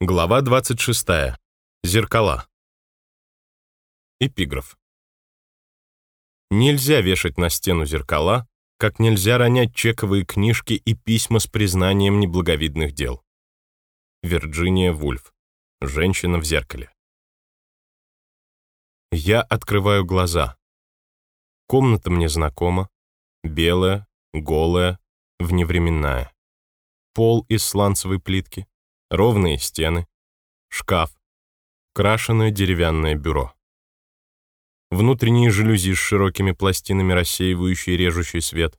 Глава 26. Зеркала. Эпиграф. Нельзя вешать на стену зеркала, как нельзя ронять чековые книжки и письма с признанием неблаговидных дел. Вирджиния Вульф. Женщина в зеркале. Я открываю глаза. Комната мне знакома. Белая, голая, вневременная. Пол из сланцевой плитки ровные стены, шкаф, крашеное деревянное бюро. Внутренние жалюзи с широкими пластинами, рассеивающие режущий свет.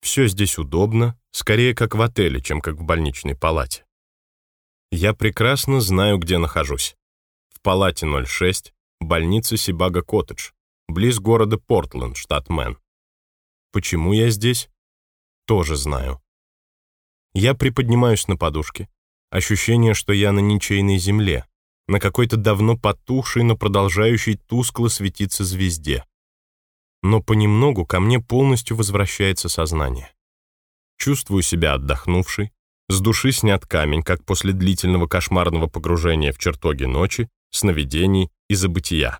Все здесь удобно, скорее как в отеле, чем как в больничной палате. Я прекрасно знаю, где нахожусь. В палате 06, больнице Сибага-Коттедж, близ города Портленд, штат Мэн. Почему я здесь? Тоже знаю. Я приподнимаюсь на подушке, Ощущение, что я на ничейной земле, на какой-то давно потухшей, но продолжающей тускло светиться звезде. Но понемногу ко мне полностью возвращается сознание. Чувствую себя отдохнувшей, с души снят камень, как после длительного кошмарного погружения в чертоги ночи, сновидений и забытия,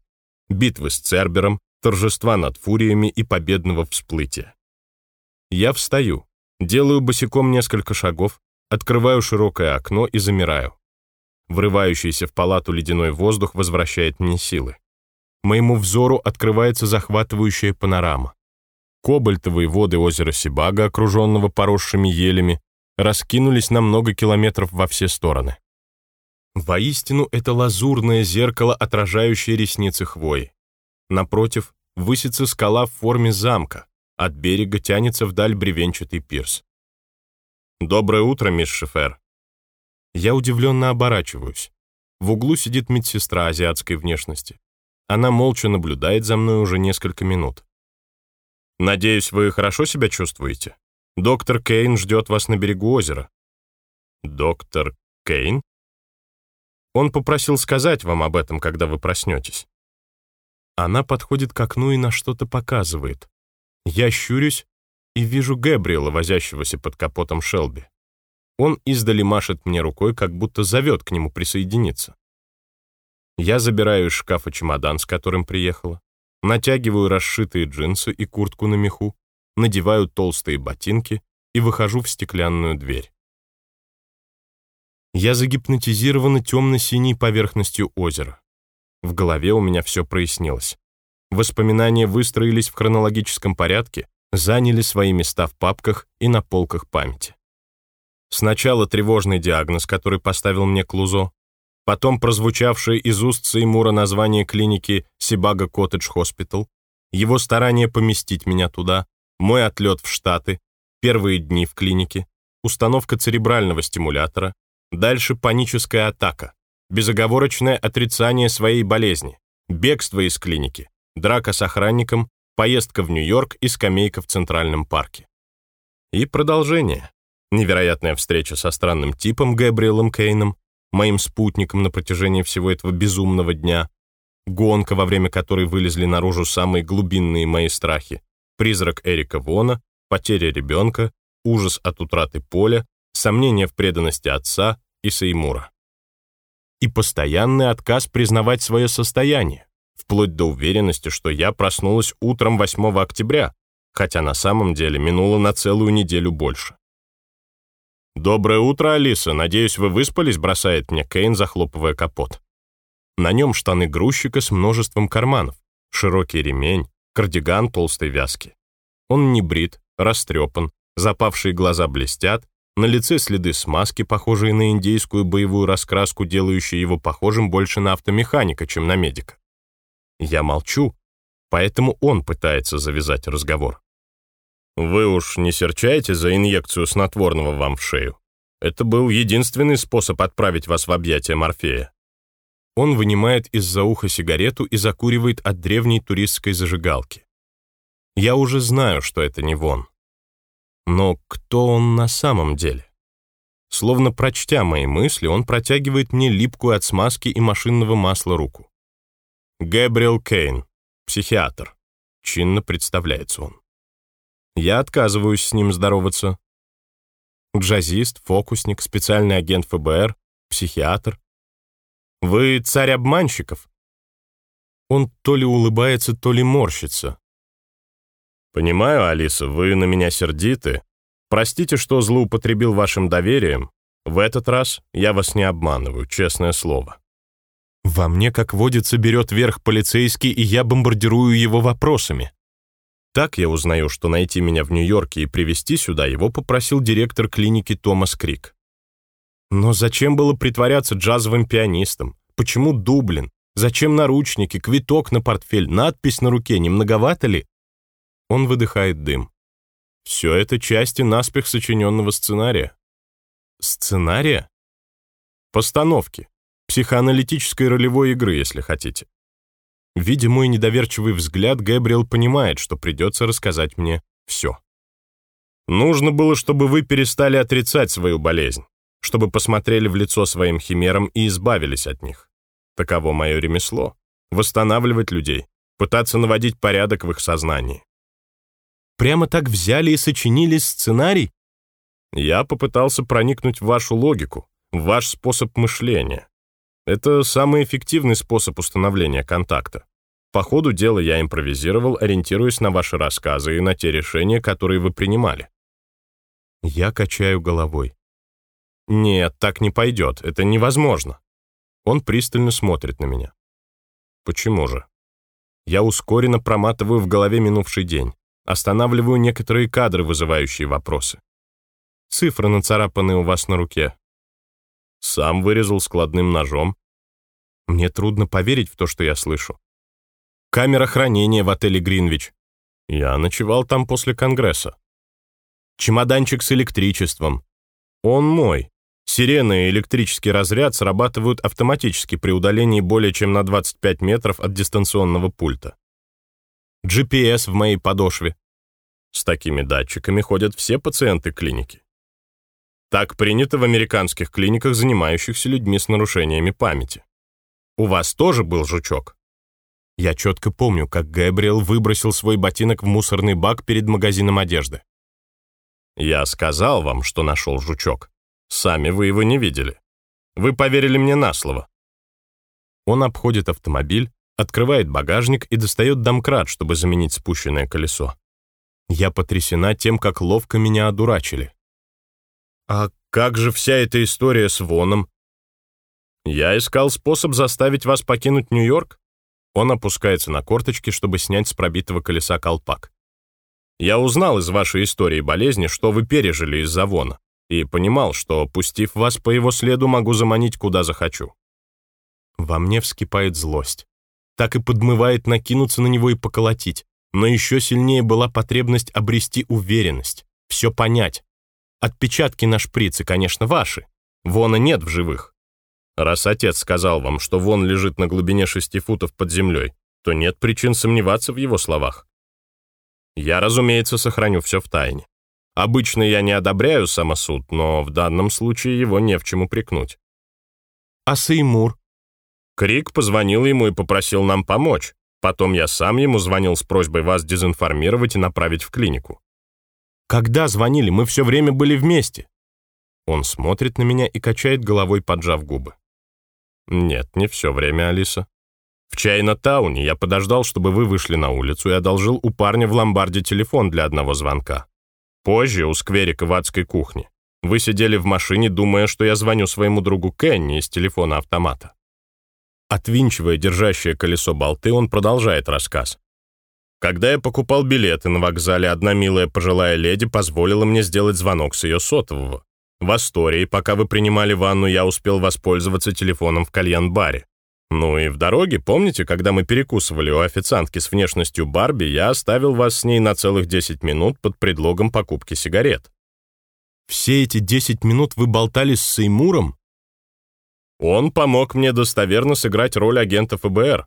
битвы с Цербером, торжества над фуриями и победного всплытия. Я встаю, делаю босиком несколько шагов, Открываю широкое окно и замираю. Врывающийся в палату ледяной воздух возвращает мне силы. Моему взору открывается захватывающая панорама. Кобальтовые воды озера Сибага, окруженного поросшими елями, раскинулись на много километров во все стороны. Воистину, это лазурное зеркало, отражающее ресницы хвои. Напротив, высится скала в форме замка, от берега тянется вдаль бревенчатый пирс. «Доброе утро, мисс Шефер». Я удивленно оборачиваюсь. В углу сидит медсестра азиатской внешности. Она молча наблюдает за мной уже несколько минут. «Надеюсь, вы хорошо себя чувствуете? Доктор Кейн ждет вас на берегу озера». «Доктор Кейн?» Он попросил сказать вам об этом, когда вы проснетесь. Она подходит к окну и на что-то показывает. Я щурюсь и вижу Гэбриэла, возящегося под капотом Шелби. Он издали машет мне рукой, как будто зовет к нему присоединиться. Я забираю из шкафа чемодан, с которым приехала, натягиваю расшитые джинсы и куртку на меху, надеваю толстые ботинки и выхожу в стеклянную дверь. Я загипнотизирована темно-синей поверхностью озера. В голове у меня все прояснилось. Воспоминания выстроились в хронологическом порядке, заняли свои места в папках и на полках памяти. Сначала тревожный диагноз, который поставил мне Клузо, потом прозвучавшее из уст Сеймура название клиники Сибага Коттедж Хоспитал, его старание поместить меня туда, мой отлет в Штаты, первые дни в клинике, установка церебрального стимулятора, дальше паническая атака, безоговорочное отрицание своей болезни, бегство из клиники, драка с охранником поездка в Нью-Йорк и скамейка в Центральном парке. И продолжение. Невероятная встреча со странным типом Гэбриэлом Кейном, моим спутником на протяжении всего этого безумного дня, гонка, во время которой вылезли наружу самые глубинные мои страхи, призрак Эрика Вона, потеря ребенка, ужас от утраты поля, сомнения в преданности отца и Сеймура. И постоянный отказ признавать свое состояние, вплоть до уверенности, что я проснулась утром 8 октября, хотя на самом деле минуло на целую неделю больше. «Доброе утро, Алиса. Надеюсь, вы выспались?» бросает мне Кейн, захлопывая капот. На нем штаны грузчика с множеством карманов, широкий ремень, кардиган толстой вязки. Он не брит, растрепан, запавшие глаза блестят, на лице следы смазки, похожие на индейскую боевую раскраску, делающие его похожим больше на автомеханика, чем на медика. Я молчу, поэтому он пытается завязать разговор. «Вы уж не серчаете за инъекцию снотворного вам в шею? Это был единственный способ отправить вас в объятия Морфея». Он вынимает из-за уха сигарету и закуривает от древней туристской зажигалки. Я уже знаю, что это не вон. Но кто он на самом деле? Словно прочтя мои мысли, он протягивает мне липкую от смазки и машинного масла руку. Гэбриэл Кейн, психиатр. Чинно представляется он. Я отказываюсь с ним здороваться. Джазист, фокусник, специальный агент ФБР, Психиатр? Вы царь обманщиков? Он то ли улыбается, то ли морщится. Понимаю, Алиса, вы на меня сердиты. Простите, что злоупотребил вашим доверием. В этот раз я вас не обманываю, честное слово. Во мне, как водится, берет верх полицейский, и я бомбардирую его вопросами. Так я узнаю, что найти меня в Нью-Йорке и привезти сюда его попросил директор клиники Томас Крик. Но зачем было притворяться джазовым пианистом? Почему Дублин? Зачем наручники, квиток на портфель, надпись на руке, не многовато ли? Он выдыхает дым. Все это части наспех сочиненного сценария. Сценария? Постановки. Психоаналитической ролевой игры, если хотите. Видя мой недоверчивый взгляд, Гэбриэл понимает, что придется рассказать мне все. Нужно было, чтобы вы перестали отрицать свою болезнь чтобы посмотрели в лицо своим химерам и избавились от них. Таково мое ремесло — восстанавливать людей, пытаться наводить порядок в их сознании. Прямо так взяли и сочинили сценарий? Я попытался проникнуть в вашу логику, в ваш способ мышления. Это самый эффективный способ установления контакта. По ходу дела я импровизировал, ориентируясь на ваши рассказы и на те решения, которые вы принимали. Я качаю головой. «Нет, так не пойдет, это невозможно». Он пристально смотрит на меня. «Почему же?» Я ускоренно проматываю в голове минувший день, останавливаю некоторые кадры, вызывающие вопросы. Цифры нацарапаны у вас на руке. Сам вырезал складным ножом. Мне трудно поверить в то, что я слышу. Камера хранения в отеле «Гринвич». Я ночевал там после Конгресса. Чемоданчик с электричеством. Он мой. Сирены и электрический разряд срабатывают автоматически при удалении более чем на 25 метров от дистанционного пульта. GPS в моей подошве. С такими датчиками ходят все пациенты клиники. Так принято в американских клиниках, занимающихся людьми с нарушениями памяти. У вас тоже был жучок? Я четко помню, как Гэбриэл выбросил свой ботинок в мусорный бак перед магазином одежды. Я сказал вам, что нашел жучок. Сами вы его не видели. Вы поверили мне на слово. Он обходит автомобиль, открывает багажник и достает домкрат, чтобы заменить спущенное колесо. Я потрясена тем, как ловко меня одурачили. А как же вся эта история с Воном? Я искал способ заставить вас покинуть Нью-Йорк. Он опускается на корточки, чтобы снять с пробитого колеса колпак. Я узнал из вашей истории болезни, что вы пережили из-за Вона и понимал, что, пустив вас по его следу, могу заманить куда захочу. Во мне вскипает злость. Так и подмывает накинуться на него и поколотить, но еще сильнее была потребность обрести уверенность, все понять. Отпечатки на шприце, конечно, ваши. Вона нет в живых. Раз отец сказал вам, что Вон лежит на глубине шести футов под землей, то нет причин сомневаться в его словах. Я, разумеется, сохраню все в тайне. Обычно я не одобряю самосуд, но в данном случае его не в чем упрекнуть. А Сеймур? Крик позвонил ему и попросил нам помочь. Потом я сам ему звонил с просьбой вас дезинформировать и направить в клинику. Когда звонили? Мы все время были вместе. Он смотрит на меня и качает головой, поджав губы. Нет, не все время, Алиса. В Чайна-тауне я подождал, чтобы вы вышли на улицу и одолжил у парня в ломбарде телефон для одного звонка. Позже, у скверика в адской кухне, вы сидели в машине, думая, что я звоню своему другу Кенни из телефона автомата. Отвинчивая держащее колесо болты, он продолжает рассказ. Когда я покупал билеты на вокзале, одна милая пожилая леди позволила мне сделать звонок с ее сотового. В Астории, пока вы принимали ванну, я успел воспользоваться телефоном в кальян-баре. Ну и в дороге, помните, когда мы перекусывали у официантки с внешностью Барби, я оставил вас с ней на целых 10 минут под предлогом покупки сигарет. Все эти 10 минут вы болтали с Сеймуром? Он помог мне достоверно сыграть роль агента ФБР.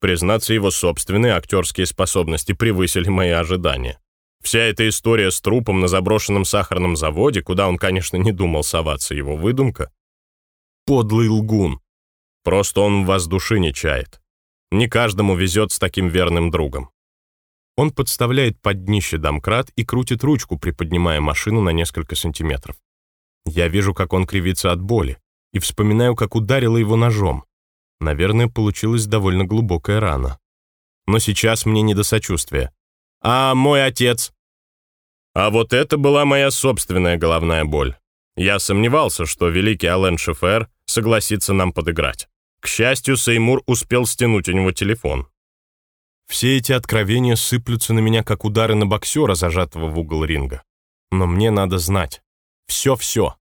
Признаться, его собственные актерские способности превысили мои ожидания. Вся эта история с трупом на заброшенном сахарном заводе, куда он, конечно, не думал соваться, его выдумка. Подлый лгун. Просто он вас души не чает. Не каждому везет с таким верным другом. Он подставляет под днище домкрат и крутит ручку, приподнимая машину на несколько сантиметров. Я вижу, как он кривится от боли, и вспоминаю, как ударила его ножом. Наверное, получилась довольно глубокая рана. Но сейчас мне не до сочувствия. «А мой отец?» А вот это была моя собственная головная боль. Я сомневался, что великий Ален Шефер согласится нам подыграть. К счастью, Сеймур успел стянуть у него телефон. Все эти откровения сыплются на меня, как удары на боксера, зажатого в угол ринга. Но мне надо знать. Все-все.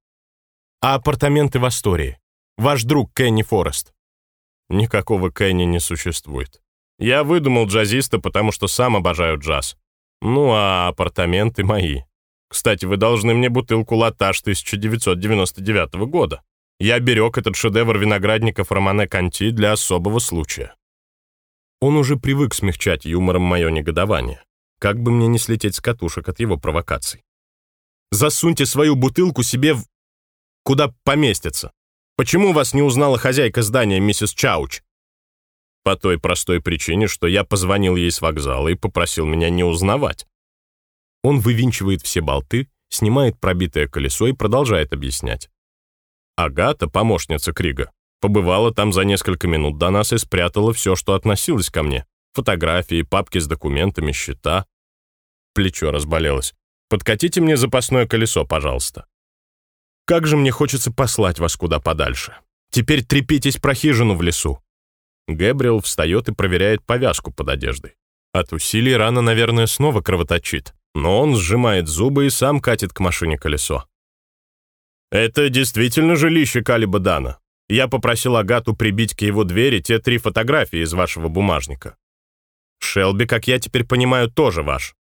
А апартаменты в Астории? Ваш друг Кенни Форест. Никакого Кенни не существует. Я выдумал джазиста, потому что сам обожаю джаз. Ну, а апартаменты мои. Кстати, вы должны мне бутылку «Латаш» 1999 года. Я берег этот шедевр виноградников Романе Канти для особого случая. Он уже привык смягчать юмором мое негодование. Как бы мне не слететь с катушек от его провокаций. Засуньте свою бутылку себе в... Куда поместится. Почему вас не узнала хозяйка здания, миссис Чауч? По той простой причине, что я позвонил ей с вокзала и попросил меня не узнавать. Он вывинчивает все болты, снимает пробитое колесо и продолжает объяснять. Агата, помощница Крига, побывала там за несколько минут до нас и спрятала все, что относилось ко мне. Фотографии, папки с документами, счета. Плечо разболелось. Подкатите мне запасное колесо, пожалуйста. Как же мне хочется послать вас куда подальше. Теперь трепитесь про хижину в лесу. Гэбриэл встает и проверяет повязку под одеждой. От усилий рана, наверное, снова кровоточит, но он сжимает зубы и сам катит к машине колесо. «Это действительно жилище Калиба Дана. Я попросил Агату прибить к его двери те три фотографии из вашего бумажника. Шелби, как я теперь понимаю, тоже ваш.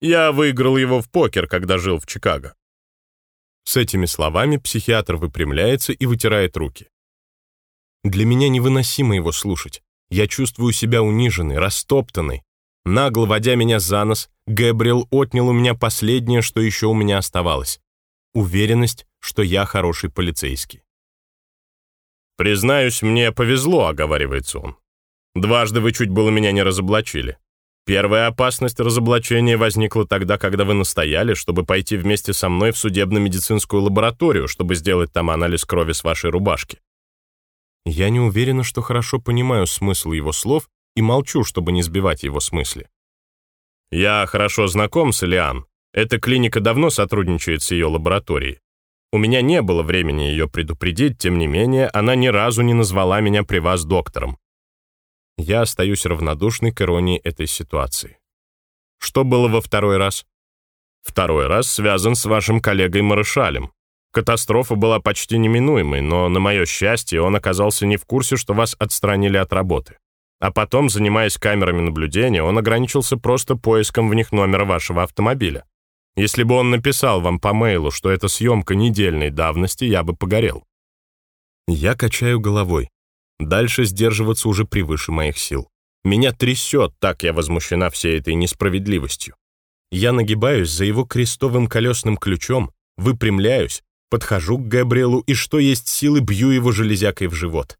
Я выиграл его в покер, когда жил в Чикаго». С этими словами психиатр выпрямляется и вытирает руки. Для меня невыносимо его слушать. Я чувствую себя униженной, растоптанной. Нагло водя меня за нос, Гэбриэл отнял у меня последнее, что еще у меня оставалось. Уверенность, что я хороший полицейский. «Признаюсь, мне повезло», — оговаривается он. «Дважды вы чуть было меня не разоблачили. Первая опасность разоблачения возникла тогда, когда вы настояли, чтобы пойти вместе со мной в судебно-медицинскую лабораторию, чтобы сделать там анализ крови с вашей рубашки. Я не уверена, что хорошо понимаю смысл его слов и молчу, чтобы не сбивать его с мысли. Я хорошо знаком с Элиан. Эта клиника давно сотрудничает с ее лабораторией. У меня не было времени ее предупредить, тем не менее, она ни разу не назвала меня при вас доктором я остаюсь равнодушной к иронии этой ситуации. Что было во второй раз? Второй раз связан с вашим коллегой Марышалем. Катастрофа была почти неминуемой, но, на мое счастье, он оказался не в курсе, что вас отстранили от работы. А потом, занимаясь камерами наблюдения, он ограничился просто поиском в них номера вашего автомобиля. Если бы он написал вам по мейлу, что это съемка недельной давности, я бы погорел. Я качаю головой. Дальше сдерживаться уже превыше моих сил. Меня трясет, так я возмущена всей этой несправедливостью. Я нагибаюсь за его крестовым колесным ключом, выпрямляюсь, подхожу к Габриэлу и что есть силы бью его железякой в живот.